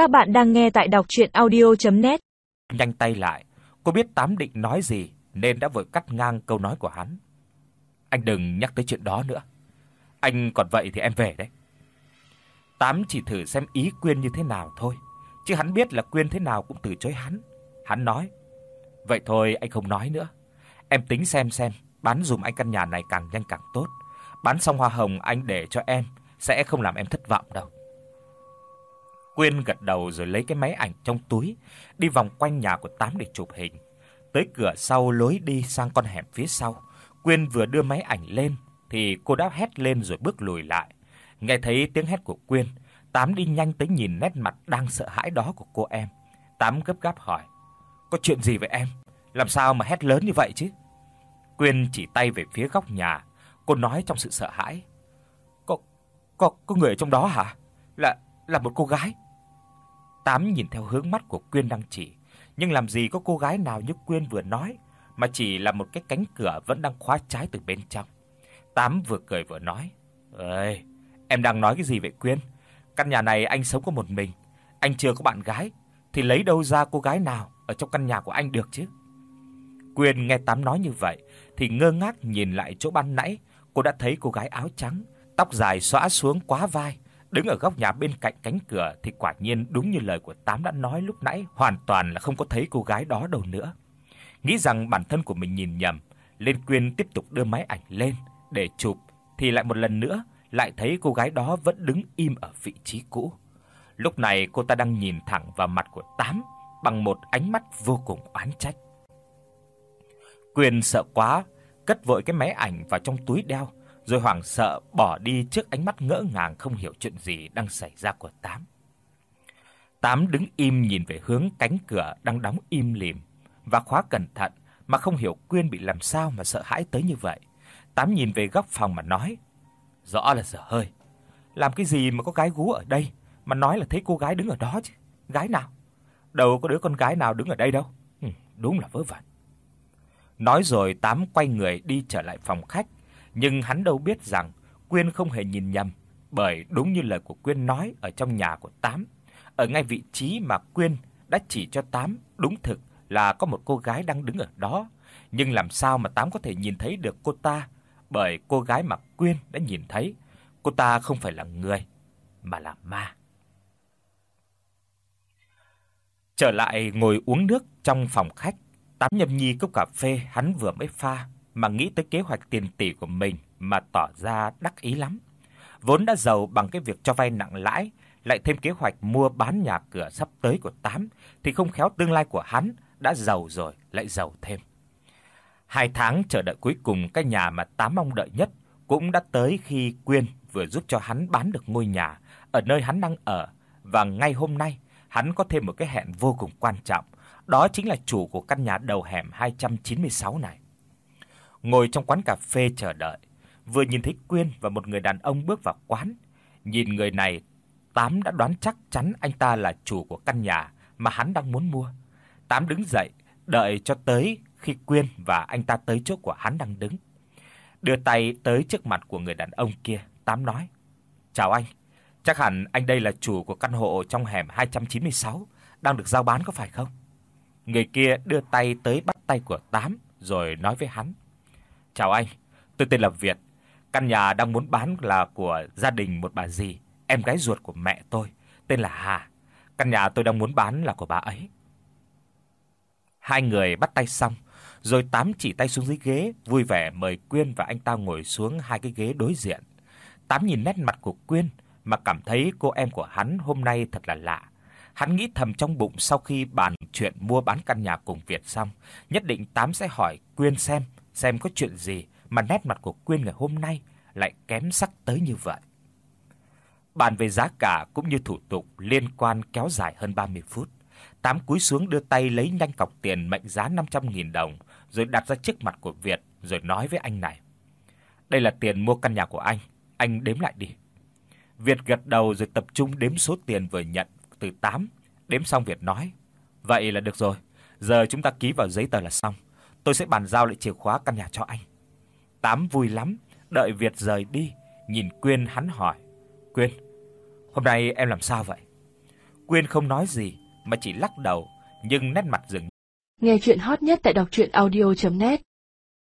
Các bạn đang nghe tại đọc audio net Nhanh tay lại, cô biết Tám định nói gì nên đã vội cắt ngang câu nói của hắn. Anh đừng nhắc tới chuyện đó nữa. Anh còn vậy thì em về đấy. Tám chỉ thử xem ý Quyên như thế nào thôi, chứ hắn biết là Quyên thế nào cũng từ chối hắn. Hắn nói: "Vậy thôi anh không nói nữa. Em tính xem xem bán dùm anh căn nhà này càng nhanh càng tốt. Bán xong hoa hồng anh để cho em, sẽ không làm em thất vọng đâu." Quyên gật đầu rồi lấy cái máy ảnh trong túi, đi vòng quanh nhà của Tám để chụp hình. Tới cửa sau lối đi sang con hẻm phía sau, Quyên vừa đưa máy ảnh lên thì cô đã hét lên rồi bước lùi lại. Nghe thấy tiếng hét của Quyên, Tám đi nhanh tới nhìn nét mặt đang sợ hãi đó của cô em. Tám gấp gáp hỏi: "Có chuyện gì vậy em? Làm sao mà hét lớn như vậy chứ?" Quyên chỉ tay về phía góc nhà, cô nói trong sự sợ hãi: "Có có có người ở trong đó hả? Là là một cô gái?" Tám nhìn theo hướng mắt của Quyên đang chỉ, nhưng làm gì có cô gái nào như Quyên vừa nói, mà chỉ là một cái cánh cửa vẫn đang khóa trái từ bên trong. Tám vừa cười vừa nói: "Ơi, em đang nói cái gì vậy Quyên? Căn nhà này anh sống có một mình, anh chưa có bạn gái thì lấy đâu ra cô gái nào ở trong căn nhà của anh được chứ?" Quyên nghe Tám nói như vậy thì ngơ ngác nhìn lại chỗ ban nãy, cô đã thấy cô gái áo trắng, tóc dài xõa xuống quá vai, đứng ở góc nhà bên cạnh cánh cửa thì quả nhiên đúng như lời của Tám đã nói lúc nãy, hoàn toàn là không có thấy cô gái đó đâu nữa. Nghĩ rằng bản thân của mình nhìn nhầm, Liên Quyên tiếp tục đưa máy ảnh lên để chụp thì lại một lần nữa lại thấy cô gái đó vẫn đứng im ở vị trí cũ. Lúc này cô ta đang nhìn thẳng vào mặt của Tám bằng một ánh mắt vô cùng oán trách. Quyên sợ quá, cất vội cái máy ảnh vào trong túi đeo, rồi hoảng sợ bỏ đi trước ánh mắt ngỡ ngàng không hiểu chuyện gì đang xảy ra của Tám. Tám đứng im nhìn về hướng cánh cửa đang đóng im lìm và khóa cẩn thận mà không hiểu Quyên bị làm sao mà sợ hãi tới như vậy. Tám nhìn về góc phòng mà nói: "Rõ là dở hơi. Làm cái gì mà có gái gú ở đây mà nói là thấy cô gái đứng ở đó chứ? Gái nào? Đâu có đứa con gái nào đứng ở đây đâu." Ừ, đúng là vớ vẩn. Nói rồi Tám quay người đi trở lại phòng khách, nhưng hắn đâu biết rằng Quyên không hề nhìn nhầm, bởi đúng như lời của Quyên nói ở trong nhà của Tám, ở ngay vị trí mà Quyên đã chỉ cho Tám đúng thực là có một cô gái đang đứng ở đó, nhưng làm sao mà Tám có thể nhìn thấy được cô ta, bởi cô gái mà Quyên đã nhìn thấy, cô ta không phải là người mà là ma. Trở lại ngồi uống nước trong phòng khách, Tám nhâm nhi cốc cà phê hắn vừa mới pha mà nghĩ tới kế hoạch tiền tỷ của mình mà tỏ ra đắc ý lắm. Vốn đã giàu bằng cái việc cho vay nặng lãi, lại thêm kế hoạch mua bán nhà cửa sắp tới của Tám thì không khéo tương lai của hắn đã giàu rồi lại giàu thêm. Hai tháng chờ đợi cuối cùng cái nhà mà Tám mong đợi nhất cũng đã tới khi Quyên vừa giúp cho hắn bán được ngôi nhà ở nơi hắn đang ở và ngay hôm nay hắn có thêm một cái hẹn vô cùng quan trọng, đó chính là chủ của căn nhà đầu hẻm 296 này. Ngồi trong quán cà phê chờ đợi, vừa nhìn thấy Quyên và một người đàn ông bước vào quán, nhìn người này, Tám đã đoán chắc chắn anh ta là chủ của căn nhà mà hắn đang muốn mua. Tám đứng dậy, đợi cho tới khi Quyên và anh ta tới chỗ của hắn đang đứng. Đưa tay tới trước mặt của người đàn ông kia, Tám nói: "Chào anh, chắc hẳn anh đây là chủ của căn hộ trong hẻm 296 đang được giao bán có phải không?" Người kia đưa tay tới bắt tay của Tám rồi nói với hắn: "Chào anh, tôi tên là Việt. Căn nhà đang muốn bán là của gia đình một bà dì, em gái ruột của mẹ tôi, tên là Hà. Căn nhà tôi đang muốn bán là của bà ấy." Hai người bắt tay xong, rồi Tám chỉ tay xuống dưới ghế, vui vẻ mời Quyên và anh ta ngồi xuống hai cái ghế đối diện. Tám nhìn nét mặt của Quyên mà cảm thấy cô em của hắn hôm nay thật là lạ. Hắn nghĩ thầm trong bụng sau khi bàn chuyện mua bán căn nhà cùng Việt xong, nhất định Tám sẽ hỏi Quyên xem xem có chuyện gì mà nét mặt của Quyên ngày hôm nay lại kém sắc tới như vậy. Bàn về giá cả cũng như thủ tục liên quan kéo dài hơn 30 phút. Tám cúi xuống đưa tay lấy nhanh cọc tiền mệnh giá 500.000 đồng, rồi đặt ra trước mặt của Việt rồi nói với anh này: "Đây là tiền mua căn nhà của anh, anh đếm lại đi." Việt gật đầu rồi tập trung đếm số tiền vừa nhận từ Tám, đếm xong Việt nói: "Vậy là được rồi, giờ chúng ta ký vào giấy tờ là xong, tôi sẽ bàn giao lại chìa khóa căn nhà cho anh." Tám vui lắm, đợi Việt rời đi, nhìn Quyên hắn hỏi: "Quyên, hôm nay em làm sao vậy?" Quyên không nói gì mà chỉ lắc đầu, nhưng nét mặt dường Nghe truyện hot nhất tại doctruyenaudio.net